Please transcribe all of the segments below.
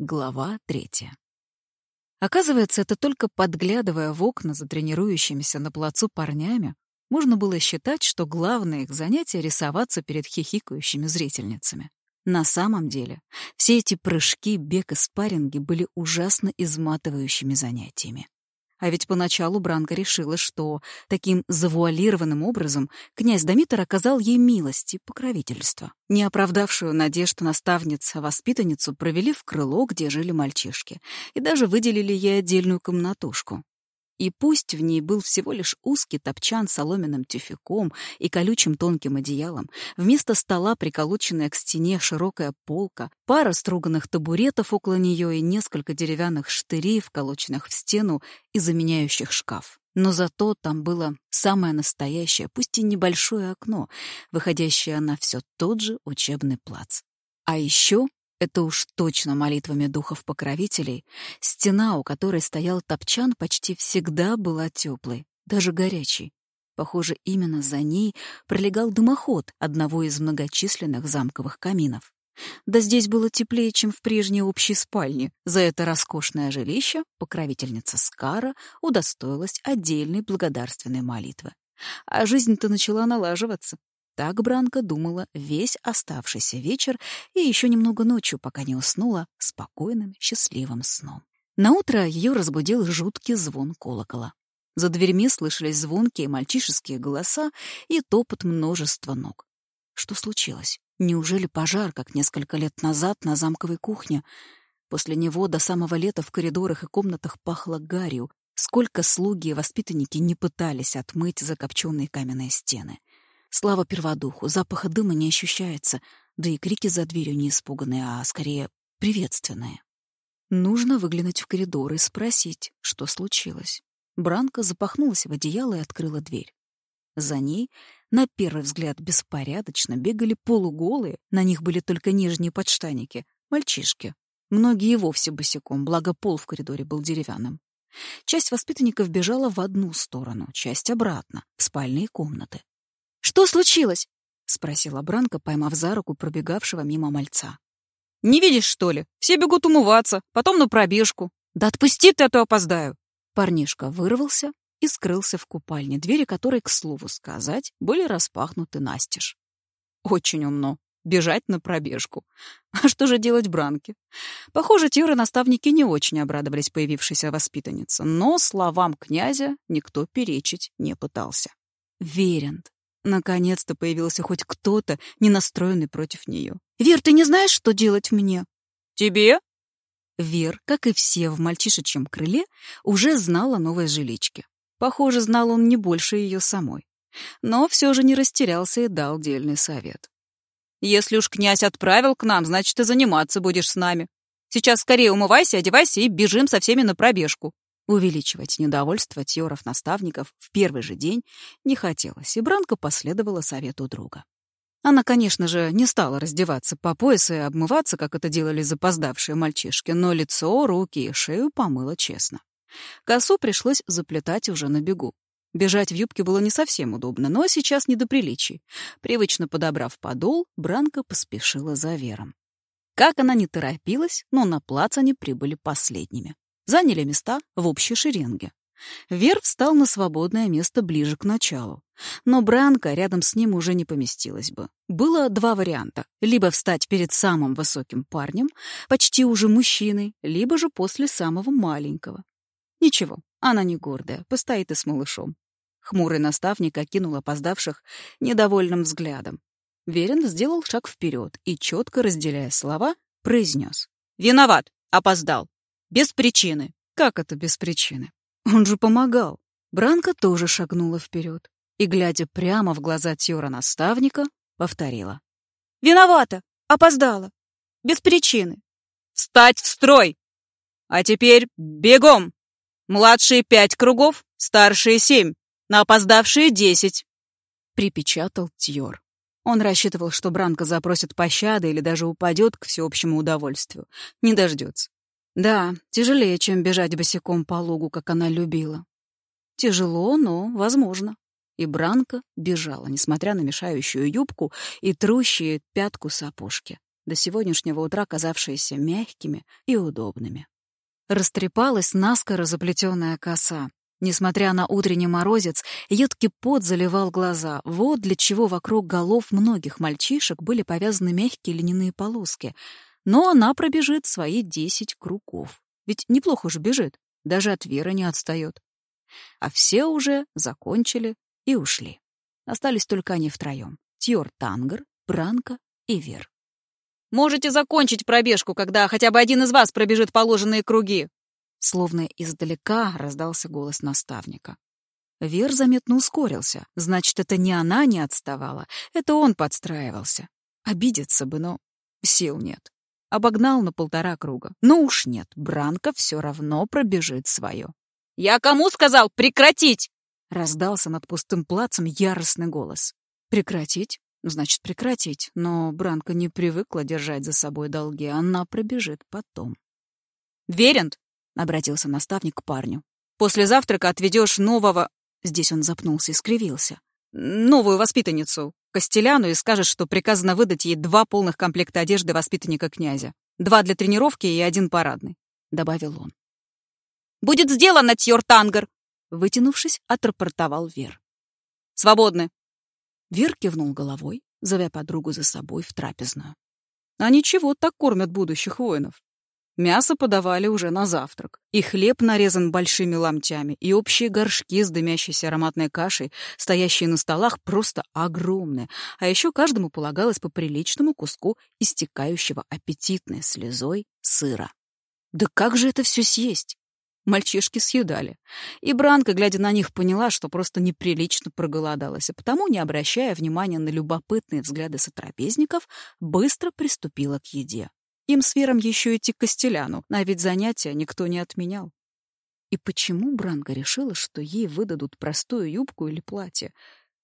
Глава третья. Оказывается, это только подглядывая в окна за тренирующимися на плацу парнями, можно было считать, что главное их занятие — рисоваться перед хихикающими зрительницами. На самом деле, все эти прыжки, бег и спарринги были ужасно изматывающими занятиями. А ведь поначалу Бранка решила, что таким завуалированным образом князь Домитр оказал ей милость и покровительство. Неоправдавшую надежду наставница-воспитанницу провели в крыло, где жили мальчишки, и даже выделили ей отдельную комнатушку. И пусть в ней был всего лишь узкий топчан с соломенным тюфяком и колючим тонким одеялом, вместо стола приколоченная к стене широкая полка, пара струганных табуретов около нее и несколько деревянных штырей, вколоченных в стену и заменяющих шкаф. Но зато там было самое настоящее, пусть и небольшое окно, выходящее на все тот же учебный плац. А еще это уж точно молитвами духов-покровителей. Стена, у которой стоял топчан, почти всегда была теплой, даже горячей. Похоже, именно за ней пролегал дымоход одного из многочисленных замковых каминов. Да здесь было теплее, чем в прежней общей спальне. За это роскошное жилище покровительница Скара удостоилась отдельной благодарственной молитвы. А жизнь-то начала налаживаться. Так Бранка думала весь оставшийся вечер и еще немного ночью, пока не уснула спокойным, счастливым сном. Наутро ее разбудил жуткий звон колокола. За дверьми слышались звонкие мальчишеские голоса и топот множества ног. Что случилось? Неужели пожар, как несколько лет назад на замковой кухне? После него до самого лета в коридорах и комнатах пахло гарью. Сколько слуги и воспитанники не пытались отмыть закопченные каменные стены. Слава перводуху, запаха дыма не ощущается, да и крики за дверью не испуганные, а скорее приветственные. Нужно выглянуть в коридор и спросить, что случилось. Бранка запахнулась в одеяло и открыла дверь. За ней, на первый взгляд беспорядочно, бегали полуголые, на них были только нижние подштаники, мальчишки. Многие и вовсе босиком, благо пол в коридоре был деревянным. Часть воспитанников бежала в одну сторону, часть обратно, в спальные комнаты. «Что случилось?» — спросила Бранка, поймав за руку пробегавшего мимо мальца. «Не видишь, что ли? Все бегут умываться, потом на пробежку. Да отпусти ты, а то опоздаю!» Парнишка вырвался и скрылся в купальне, двери которой, к слову сказать, были распахнуты настежь. Очень умно. Бежать на пробежку. А что же делать Бранке? Похоже, Тиры-наставники не очень обрадовались появившейся воспитаннице, но словам князя никто перечить не пытался. Верент, Наконец-то появился хоть кто-то, не настроенный против нее. «Вер, ты не знаешь, что делать мне?» «Тебе?» Вер, как и все в мальчишечьем крыле, уже знала о новой жиличке. Похоже, знал он не больше ее самой. Но все же не растерялся и дал дельный совет. «Если уж князь отправил к нам, значит, и заниматься будешь с нами. Сейчас скорее умывайся, одевайся и бежим со всеми на пробежку. Увеличивать недовольство Тьоров-наставников в первый же день не хотелось, и Бранка последовала совету друга. Она, конечно же, не стала раздеваться по поясу и обмываться, как это делали запоздавшие мальчишки, но лицо, руки и шею помыла честно. Косу пришлось заплетать уже на бегу. Бежать в юбке было не совсем удобно, но сейчас не до приличий. Привычно подобрав подол, Бранка поспешила за Вером. Как она не торопилась, но на плац они прибыли последними заняли места в общей шеренге. Вер встал на свободное место ближе к началу. Но Бранка рядом с ним уже не поместилась бы. Было два варианта. Либо встать перед самым высоким парнем, почти уже мужчиной, либо же после самого маленького. Ничего, она не гордая, постоит и с малышом. Хмурый наставник окинул опоздавших недовольным взглядом. Верен сделал шаг вперед и, четко разделяя слова, произнес. «Виноват! Опоздал! Без причины. Как это без причины? Он же помогал. Бранка тоже шагнула вперед и, глядя прямо в глаза Тьора наставника, повторила. «Виновата! Опоздала! Без причины!» «Встать в строй! А теперь бегом! Младшие пять кругов, старшие семь, на опоздавшие десять!» Припечатал Тьор. Он рассчитывал, что Бранка запросит пощады или даже упадет к всеобщему удовольствию. Не дождется. Да, тяжелее, чем бежать босиком по лугу, как она любила. Тяжело, но возможно. И Бранка бежала, несмотря на мешающую юбку и трущие пятку сапожки. до сегодняшнего утра казавшиеся мягкими и удобными. Растрепалась наскоро заплетенная коса. Несмотря на утренний морозец, едкий пот заливал глаза. Вот для чего вокруг голов многих мальчишек были повязаны мягкие льняные полоски. Но она пробежит свои десять кругов. Ведь неплохо же бежит, даже от Веры не отстает. А все уже закончили и ушли. Остались только они втроем. Тьор Тангар, Бранка и Вер. «Можете закончить пробежку, когда хотя бы один из вас пробежит положенные круги!» Словно издалека раздался голос наставника. Вер заметно ускорился. Значит, это не она не отставала, это он подстраивался. Обидеться бы, но сил нет. Обогнал на полтора круга. Но уж нет, Бранка все равно пробежит свое. «Я кому сказал прекратить?» Раздался над пустым плацем яростный голос. «Прекратить? Значит, прекратить. Но Бранка не привыкла держать за собой долги. Она пробежит потом». «Верент?» — обратился наставник к парню. «После завтрака отведешь нового...» Здесь он запнулся и скривился. «Новую воспитанницу, Костеляну, и скажешь, что приказано выдать ей два полных комплекта одежды воспитанника князя. Два для тренировки и один парадный», — добавил он. «Будет сделано, Тьор Тангар!» Вытянувшись, отрапортовал Вер. «Свободны!» Вер кивнул головой, зовя подругу за собой в трапезную. А ничего, так кормят будущих воинов. Мясо подавали уже на завтрак. И хлеб нарезан большими ломтями, и общие горшки с дымящейся ароматной кашей, стоящие на столах, просто огромные. А еще каждому полагалось по приличному куску истекающего аппетитной слезой сыра. Да как же это все съесть? Мальчишки съедали. И Бранка, глядя на них, поняла, что просто неприлично проголодалась, а потому, не обращая внимания на любопытные взгляды сотрапезников, быстро приступила к еде. Им с Вером еще идти к Костеляну, а ведь занятия никто не отменял. И почему Бранка решила, что ей выдадут простую юбку или платье?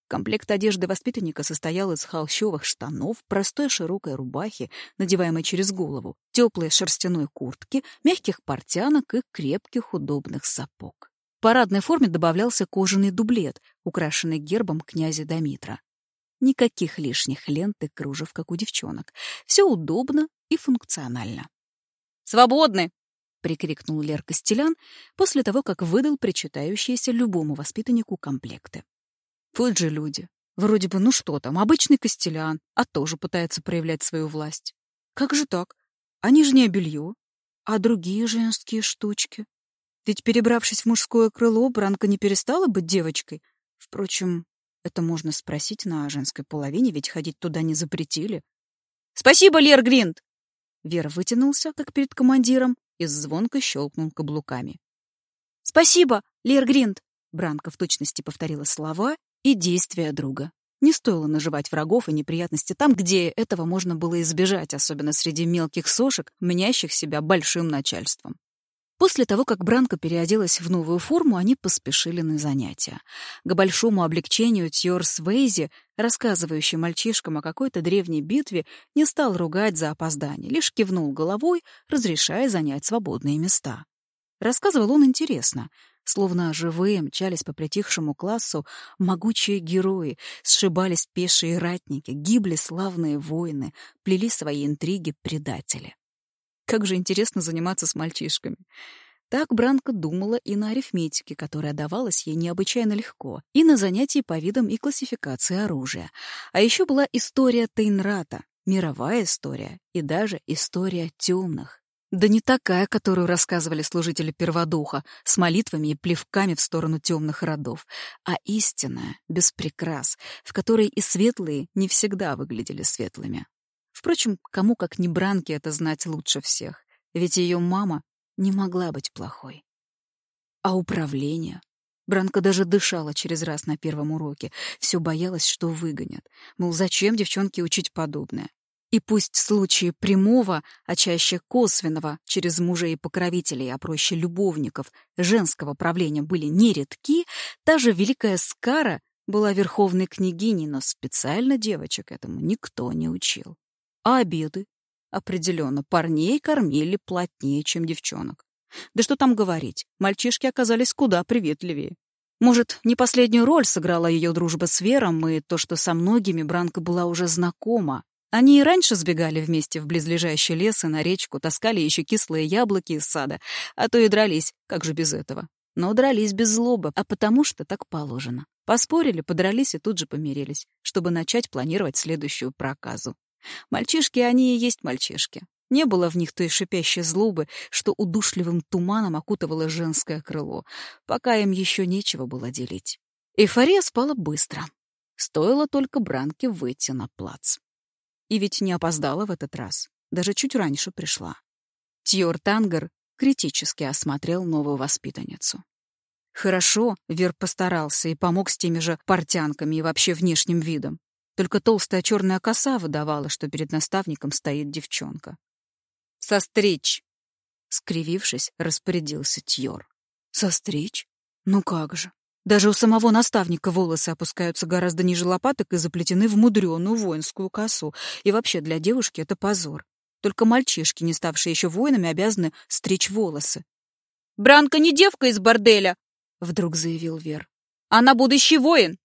Комплект одежды воспитанника состоял из холщовых штанов, простой широкой рубахи, надеваемой через голову, теплой шерстяной куртки, мягких портянок и крепких удобных сапог. В парадной форме добавлялся кожаный дублет, украшенный гербом князя Домитра. Никаких лишних лент и кружев, как у девчонок. Все удобно и функционально. «Свободны!» — прикрикнул Лер Костелян после того, как выдал причитающиеся любому воспитаннику комплекты. Вот же люди. Вроде бы, ну что там, обычный костелян, а тоже пытается проявлять свою власть. Как же так? Они же не белье, а другие женские штучки. Ведь, перебравшись в мужское крыло, Бранка не перестала быть девочкой. Впрочем, это можно спросить на женской половине, ведь ходить туда не запретили. «Спасибо, Лер Гринд!» Вера вытянулся, как перед командиром, и звонко щелкнул каблуками. «Спасибо, Лер Гринд!» Бранка в точности повторила слова и действия друга. Не стоило наживать врагов и неприятности там, где этого можно было избежать, особенно среди мелких сошек, мнящих себя большим начальством. После того, как Бранка переоделась в новую форму, они поспешили на занятия. К большому облегчению Тьорс Вейзи, рассказывающий мальчишкам о какой-то древней битве, не стал ругать за опоздание, лишь кивнул головой, разрешая занять свободные места. Рассказывал он интересно, Словно живые мчались по притихшему классу могучие герои, сшибались пешие ратники, гибли славные воины, плели свои интриги предатели. Как же интересно заниматься с мальчишками. Так Бранка думала и на арифметике, которая давалась ей необычайно легко, и на занятии по видам и классификации оружия. А еще была история Тейнрата, мировая история и даже история темных. Да не такая, которую рассказывали служители перводуха, с молитвами и плевками в сторону темных родов, а истинная, без прикрас, в которой и светлые не всегда выглядели светлыми. Впрочем, кому как не Бранке это знать лучше всех, ведь ее мама не могла быть плохой. А управление? Бранка даже дышала через раз на первом уроке, все боялась, что выгонят. Мол, зачем девчонке учить подобное? И пусть случаи прямого, а чаще косвенного, через мужей и покровителей, а проще любовников, женского правления были нередки, та же великая Скара была верховной княгиней, но специально девочек этому никто не учил. А обеды? Определенно, парней кормили плотнее, чем девчонок. Да что там говорить, мальчишки оказались куда приветливее. Может, не последнюю роль сыграла ее дружба с Вером и то, что со многими Бранка была уже знакома, Они и раньше сбегали вместе в близлежащий лес и на речку, таскали еще кислые яблоки из сада, а то и дрались, как же без этого. Но дрались без злобы, а потому что так положено. Поспорили, подрались и тут же помирились, чтобы начать планировать следующую проказу. Мальчишки они и есть мальчишки. Не было в них той шипящей злобы, что удушливым туманом окутывало женское крыло, пока им еще нечего было делить. Эйфория спала быстро. Стоило только Бранке выйти на плац. И ведь не опоздала в этот раз. Даже чуть раньше пришла. Тьор Тангер критически осмотрел новую воспитанницу. Хорошо, Вер постарался и помог с теми же портянками и вообще внешним видом. Только толстая черная коса выдавала, что перед наставником стоит девчонка. «Состричь!» — скривившись, распорядился Тьор. «Состричь? Ну как же! Даже у самого наставника волосы опускаются гораздо ниже лопаток и заплетены в мудреную воинскую косу. И вообще для девушки это позор. Только мальчишки, не ставшие еще воинами, обязаны стричь волосы. «Бранка не девка из борделя!» — вдруг заявил Вер. «Она будущий воин!»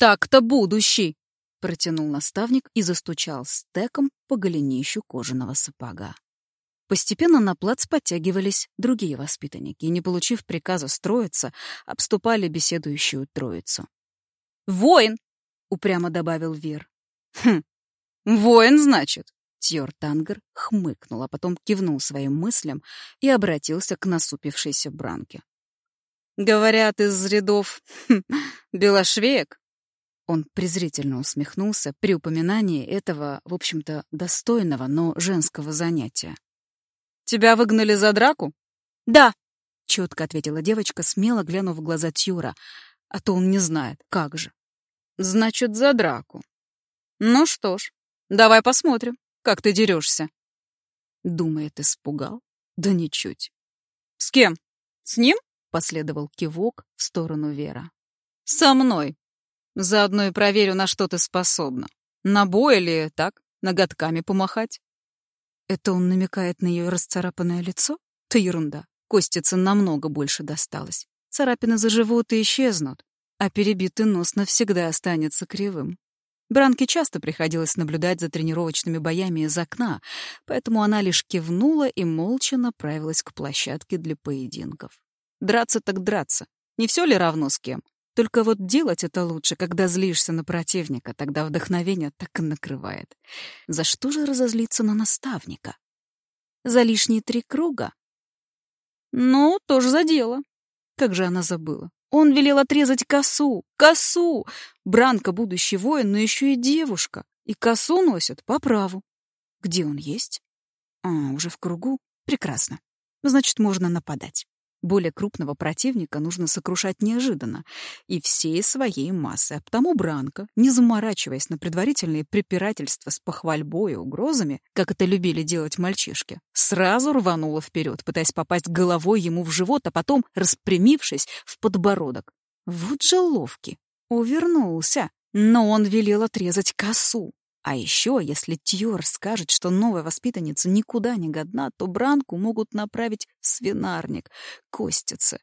«Так-то будущий!» — протянул наставник и застучал стеком по голенищу кожаного сапога. Постепенно на плац подтягивались другие воспитанники и, не получив приказа строиться, обступали беседующую троицу. «Воин!» — упрямо добавил Вир. «Хм, воин, значит?» Тьор Тангер хмыкнул, а потом кивнул своим мыслям и обратился к насупившейся Бранке. «Говорят, из рядов хм, белошвеек?» Он презрительно усмехнулся при упоминании этого, в общем-то, достойного, но женского занятия. «Тебя выгнали за драку?» «Да», — четко ответила девочка, смело глянув в глаза Тьюра. А то он не знает, как же. «Значит, за драку. Ну что ж, давай посмотрим, как ты дерешься». Думает, испугал? Да ничуть. «С кем? С ним?» — последовал кивок в сторону Вера. «Со мной. Заодно и проверю, на что ты способна. На бой или так, ноготками помахать?» Это он намекает на ее расцарапанное лицо? То ерунда. Костице намного больше досталось. Царапины заживут и исчезнут, а перебитый нос навсегда останется кривым. Бранке часто приходилось наблюдать за тренировочными боями из окна, поэтому она лишь кивнула и молча направилась к площадке для поединков. Драться так драться. Не все ли равно с кем? Только вот делать это лучше, когда злишься на противника, тогда вдохновение так и накрывает. За что же разозлиться на наставника? За лишние три круга? Ну, тоже за дело. Как же она забыла. Он велел отрезать косу. Косу! Бранка будущий воин, но еще и девушка. И косу носят по праву. Где он есть? А, уже в кругу? Прекрасно. Значит, можно нападать. Более крупного противника нужно сокрушать неожиданно и всей своей массой. А потому Бранко, не заморачиваясь на предварительные препирательства с похвальбой и угрозами, как это любили делать мальчишки, сразу рванула вперед, пытаясь попасть головой ему в живот, а потом, распрямившись, в подбородок. Вот же ловкий. Увернулся. Но он велел отрезать косу. А еще, если Тьор скажет, что новая воспитанница никуда не годна, то Бранку могут направить в свинарник, костицы.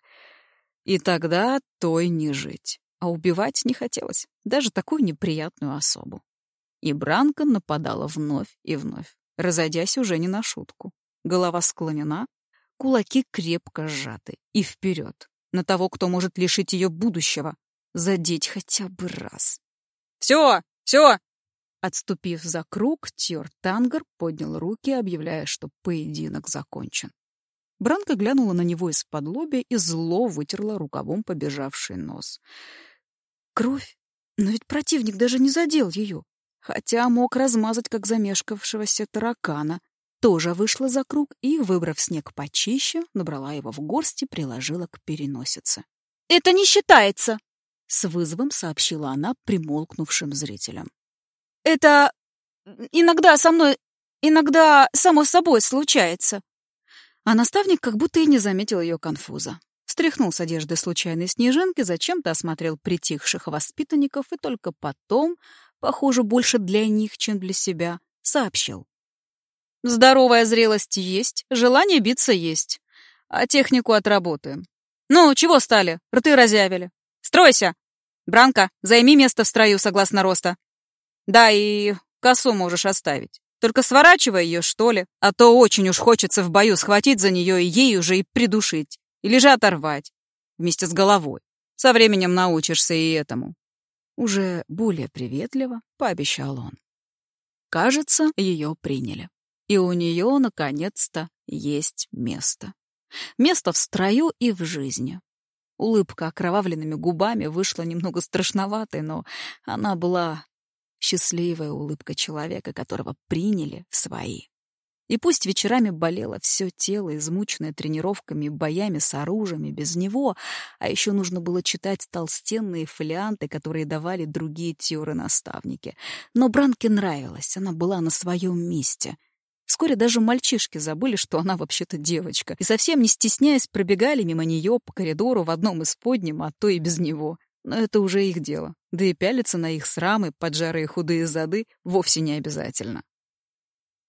И тогда той не жить. А убивать не хотелось, даже такую неприятную особу. И Бранка нападала вновь и вновь, разойдясь уже не на шутку. Голова склонена, кулаки крепко сжаты. И вперед, на того, кто может лишить ее будущего, задеть хотя бы раз. «Все, все, Отступив за круг, Тьор Тангар поднял руки, объявляя, что поединок закончен. Бранка глянула на него из-под лобя и зло вытерла рукавом побежавший нос. Кровь? Но ведь противник даже не задел ее. Хотя мог размазать, как замешкавшегося таракана. Тоже вышла за круг и, выбрав снег почище, набрала его в горсть и приложила к переносице. «Это не считается!» — с вызовом сообщила она примолкнувшим зрителям. Это иногда со мной, иногда само собой случается. А наставник как будто и не заметил ее конфуза. Стряхнул с одежды случайной снежинки, зачем-то осмотрел притихших воспитанников и только потом, похоже, больше для них, чем для себя, сообщил. Здоровая зрелость есть, желание биться есть. А технику отработаем. Ну, чего стали? Рты разявили. Стройся! Бранка, займи место в строю согласно роста. Да, и Косу можешь оставить. Только сворачивай ее, что ли, а то очень уж хочется в бою схватить за нее и ей уже и придушить. Или же оторвать. Вместе с головой. Со временем научишься и этому. Уже более приветливо пообещал он. Кажется, ее приняли. И у нее, наконец-то, есть место. Место в строю и в жизни. Улыбка окровавленными губами вышла немного страшноватой, но она была счастливая улыбка человека, которого приняли в свои. И пусть вечерами болело все тело, измученное тренировками боями с оружием, без него, а еще нужно было читать толстенные фолианты, которые давали другие теоры-наставники. Но Бранке нравилось, она была на своем месте. Вскоре даже мальчишки забыли, что она вообще-то девочка, и совсем не стесняясь пробегали мимо нее по коридору в одном из подним, а то и без него. Но это уже их дело. Да и пялиться на их срамы, поджарые худые зады вовсе не обязательно.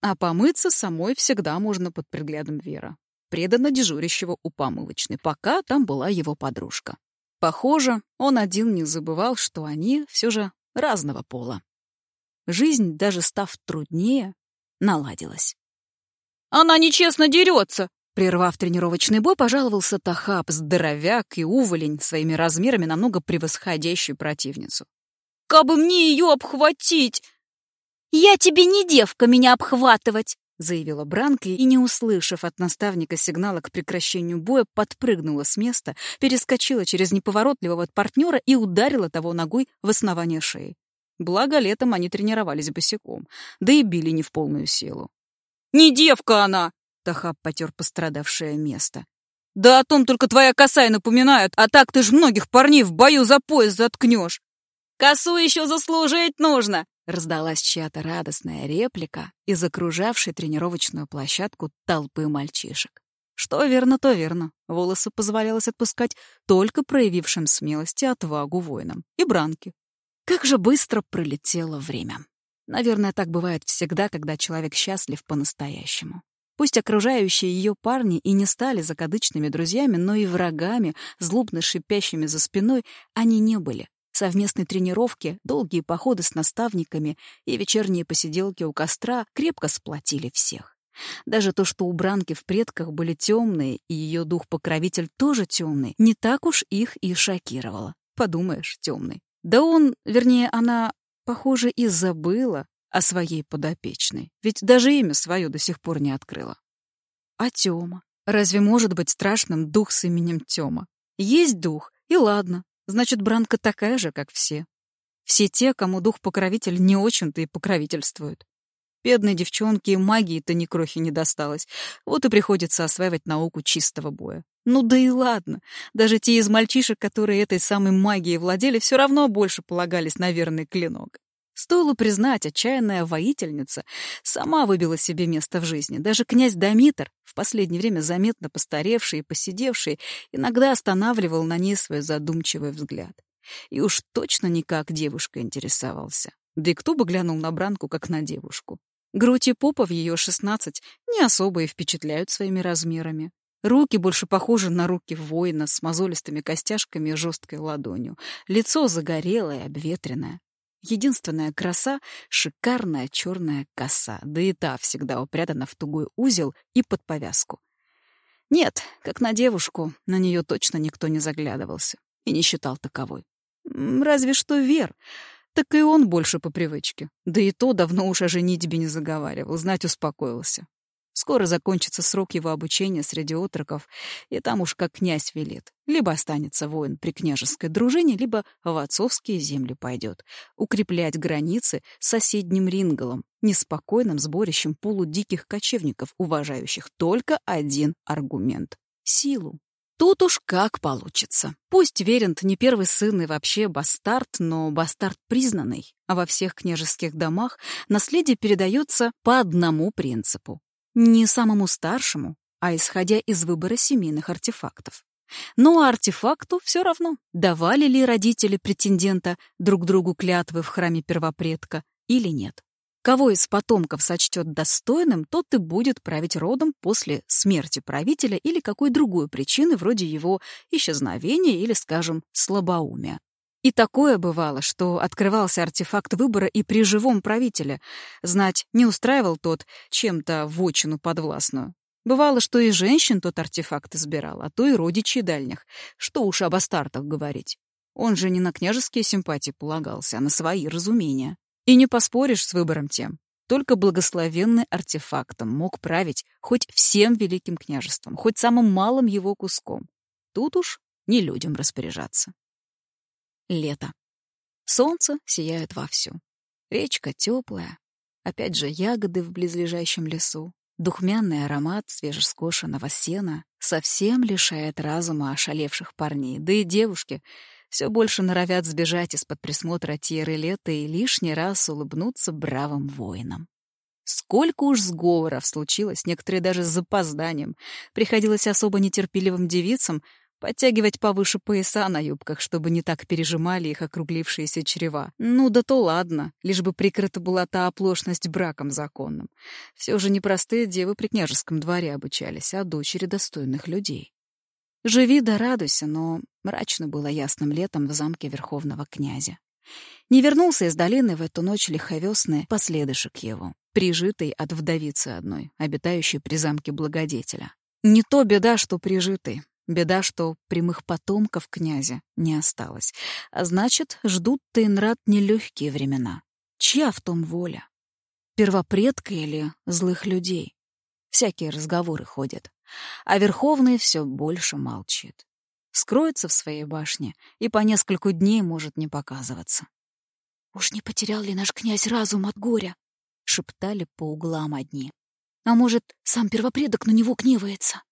А помыться самой всегда можно под приглядом Вера, преданно дежурящего у помывочной, пока там была его подружка. Похоже, он один не забывал, что они все же разного пола. Жизнь, даже став труднее, наладилась. «Она нечестно дерется!» Прервав тренировочный бой, пожаловался Тахаб, здоровяк и уволень, своими размерами намного превосходящую противницу. «Кабы мне ее обхватить!» «Я тебе не девка меня обхватывать!» заявила Бранка и, не услышав от наставника сигнала к прекращению боя, подпрыгнула с места, перескочила через неповоротливого партнера и ударила того ногой в основание шеи. Благо, летом они тренировались босиком, да и били не в полную силу. «Не девка она!» — Тахаб потер пострадавшее место. «Да о том только твоя коса и напоминает, а так ты ж многих парней в бою за пояс заткнешь!» «Косу еще заслужить нужно!» Раздалась чья-то радостная реплика из окружавшей тренировочную площадку толпы мальчишек. Что верно, то верно. Волосы позволялось отпускать только проявившим смелости отвагу воинам и бранки. Как же быстро пролетело время. Наверное, так бывает всегда, когда человек счастлив по-настоящему. Пусть окружающие ее парни и не стали закадычными друзьями, но и врагами, злобно шипящими за спиной, они не были. Совместные тренировки, долгие походы с наставниками и вечерние посиделки у костра крепко сплотили всех. Даже то, что у Бранки в предках были темные, и ее дух-покровитель тоже темный, не так уж их и шокировало. Подумаешь, темный. Да он, вернее, она, похоже, и забыла о своей подопечной, ведь даже имя свое до сих пор не открыла. А Тёма? Разве может быть страшным дух с именем Тёма? Есть дух, и ладно, Значит, Бранка такая же, как все. Все те, кому дух-покровитель не очень-то и покровительствует. Бедной девчонке магии-то ни крохи не досталось. Вот и приходится осваивать науку чистого боя. Ну да и ладно. Даже те из мальчишек, которые этой самой магией владели, все равно больше полагались на верный клинок. Стоило признать, отчаянная воительница сама выбила себе место в жизни. Даже князь Домитр, в последнее время заметно постаревший и посидевший, иногда останавливал на ней свой задумчивый взгляд. И уж точно никак девушка интересовался. Да и кто бы глянул на Бранку, как на девушку. Грудь и попа в ее шестнадцать не особо и впечатляют своими размерами. Руки больше похожи на руки воина с мозолистыми костяшками и жесткой ладонью. Лицо загорелое, обветренное. Единственная краса — шикарная черная коса, да и та всегда упрятана в тугой узел и под повязку. Нет, как на девушку, на нее точно никто не заглядывался и не считал таковой. Разве что Вер, так и он больше по привычке. Да и то давно уж о женитьбе не заговаривал, знать успокоился. Скоро закончится срок его обучения среди отроков, и там уж как князь велит. Либо останется воин при княжеской дружине, либо в отцовские земли пойдет. Укреплять границы с соседним Ринголом, неспокойным сборищем полудиких кочевников, уважающих только один аргумент — силу. Тут уж как получится. Пусть Верент не первый сын и вообще бастард, но бастард признанный, а во всех княжеских домах наследие передается по одному принципу не самому старшему, а исходя из выбора семейных артефактов. Но артефакту все равно, давали ли родители претендента друг другу клятвы в храме первопредка или нет. Кого из потомков сочтет достойным, тот и будет править родом после смерти правителя или какой другой причины, вроде его исчезновения или, скажем, слабоумия. И такое бывало, что открывался артефакт выбора и при живом правителе. Знать не устраивал тот чем-то вотчину подвластную. Бывало, что и женщин тот артефакт избирал, а то и родичей дальних. Что уж об астартах говорить. Он же не на княжеские симпатии полагался, а на свои разумения. И не поспоришь с выбором тем. Только благословенный артефактом мог править хоть всем великим княжеством, хоть самым малым его куском. Тут уж не людям распоряжаться. Лето. Солнце сияет вовсю. Речка теплая. Опять же, ягоды в близлежащем лесу. Духмянный аромат свежескошенного сена совсем лишает разума ошалевших парней, да и девушки все больше норовят сбежать из-под присмотра Тьеры Лета и лишний раз улыбнуться бравым воинам. Сколько уж сговоров случилось, некоторые даже с запозданием. Приходилось особо нетерпеливым девицам Подтягивать повыше пояса на юбках, чтобы не так пережимали их округлившиеся чрева. Ну да то ладно, лишь бы прикрыта была та оплошность браком законным. Все же непростые девы при княжеском дворе обучались, а дочери достойных людей. Живи да радуйся, но мрачно было ясным летом в замке верховного князя. Не вернулся из долины в эту ночь лиховесный последышек его, прижитый от вдовицы одной, обитающей при замке благодетеля. Не то беда, что прижитый, Беда, что прямых потомков князя не осталось. А значит, ждут Тейнрад нелегкие времена. Чья в том воля? Первопредка или злых людей? Всякие разговоры ходят. А Верховный все больше молчит. Скроется в своей башне и по нескольку дней может не показываться. «Уж не потерял ли наш князь разум от горя?» — шептали по углам одни. «А может, сам первопредок на него гневается?»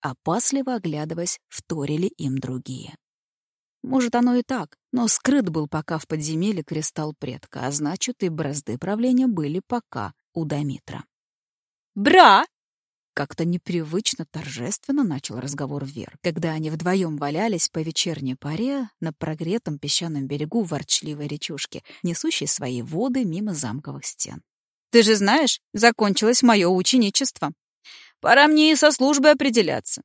Опасливо оглядываясь, вторили им другие. Может, оно и так, но скрыт был пока в подземелье кристалл предка, а значит, и бразды правления были пока у Дамитра. «Бра!» Как-то непривычно торжественно начал разговор Вер, когда они вдвоем валялись по вечерней паре на прогретом песчаном берегу ворчливой речушки, несущей свои воды мимо замковых стен. «Ты же знаешь, закончилось мое ученичество. Пора мне и со службой определяться.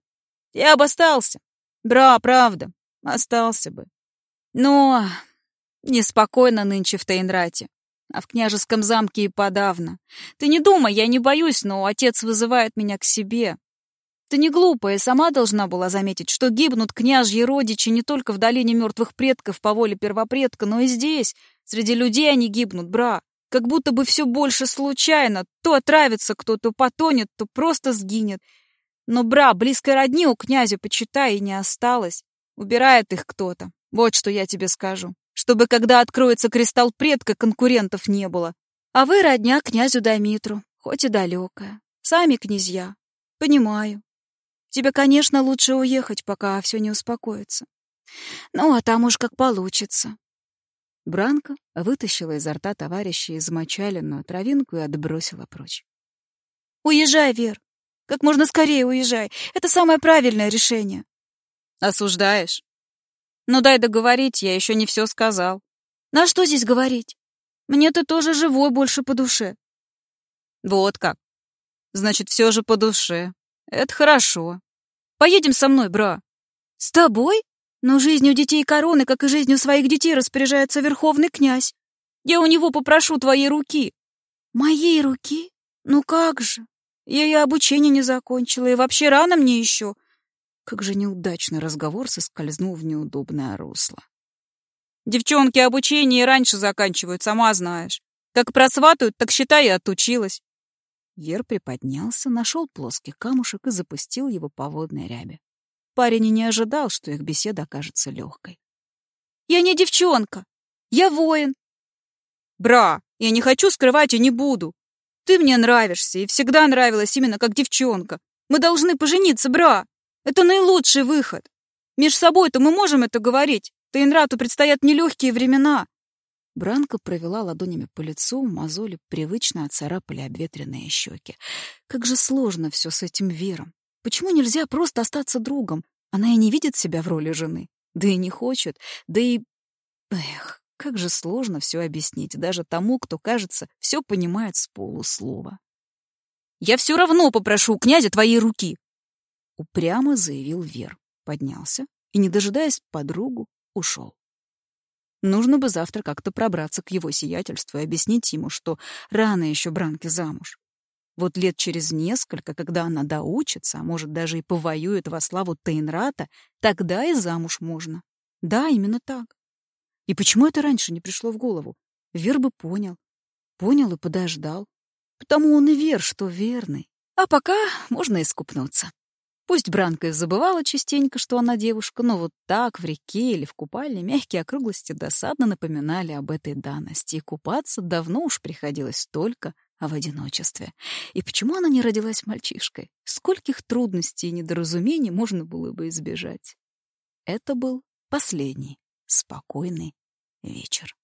Я бы остался. Бра, правда, остался бы. Но неспокойно нынче в Тейнрате, а в княжеском замке и подавно. Ты не думай, я не боюсь, но отец вызывает меня к себе. Ты не глупая, сама должна была заметить, что гибнут княжьи родичи не только в долине мертвых предков по воле первопредка, но и здесь. Среди людей они гибнут, бра. Как будто бы все больше случайно. То отравится кто, то потонет, то просто сгинет. Но, бра, близкой родни у князя, почитай, и не осталось. Убирает их кто-то. Вот что я тебе скажу. Чтобы, когда откроется кристалл предка, конкурентов не было. А вы родня князю Дамитру, хоть и далекая. Сами князья. Понимаю. Тебе, конечно, лучше уехать, пока все не успокоится. Ну, а там уж как получится. Бранка вытащила изо рта товарища измочаленную травинку и отбросила прочь. «Уезжай, Вер! Как можно скорее уезжай! Это самое правильное решение!» «Осуждаешь?» «Ну дай договорить, я еще не все сказал». «На что здесь говорить? Мне ты тоже живой больше по душе». «Вот как. Значит, все же по душе. Это хорошо. Поедем со мной, бра». «С тобой?» Но жизнью детей короны, как и жизнью своих детей, распоряжается верховный князь. Я у него попрошу твоей руки. Моей руки? Ну как же? Я и обучение не закончила, и вообще рано мне еще. Как же неудачный разговор соскользнул в неудобное русло. Девчонки обучение раньше заканчивают, сама знаешь. Как просватают, так считай, и отучилась. Вер приподнялся, нашел плоский камушек и запустил его по водной рябе. Парень и не ожидал, что их беседа окажется легкой. «Я не девчонка! Я воин!» «Бра, я не хочу скрывать и не буду. Ты мне нравишься и всегда нравилась именно как девчонка. Мы должны пожениться, бра! Это наилучший выход. Меж собой-то мы можем это говорить. Тейнрату предстоят нелегкие времена». Бранка провела ладонями по лицу, мозоли привычно оцарапали обветренные щеки. Как же сложно все с этим Вером. Почему нельзя просто остаться другом? Она и не видит себя в роли жены. Да и не хочет. Да и... Эх, как же сложно все объяснить даже тому, кто, кажется, все понимает с полуслова. «Я все равно попрошу у князя твоей руки!» Упрямо заявил Вер. Поднялся и, не дожидаясь подругу, ушел. Нужно бы завтра как-то пробраться к его сиятельству и объяснить ему, что рано еще Бранке замуж. Вот лет через несколько, когда она доучится, а может даже и повоюет во славу Тейнрата, тогда и замуж можно. Да, именно так. И почему это раньше не пришло в голову? Вер бы понял. Понял и подождал. Потому он и Вер, что верный. А пока можно искупнуться. Пусть Бранка и забывала частенько, что она девушка, но вот так в реке или в купальне мягкие округлости досадно напоминали об этой данности, и купаться давно уж приходилось только в одиночестве. И почему она не родилась мальчишкой? Скольких трудностей и недоразумений можно было бы избежать? Это был последний спокойный вечер.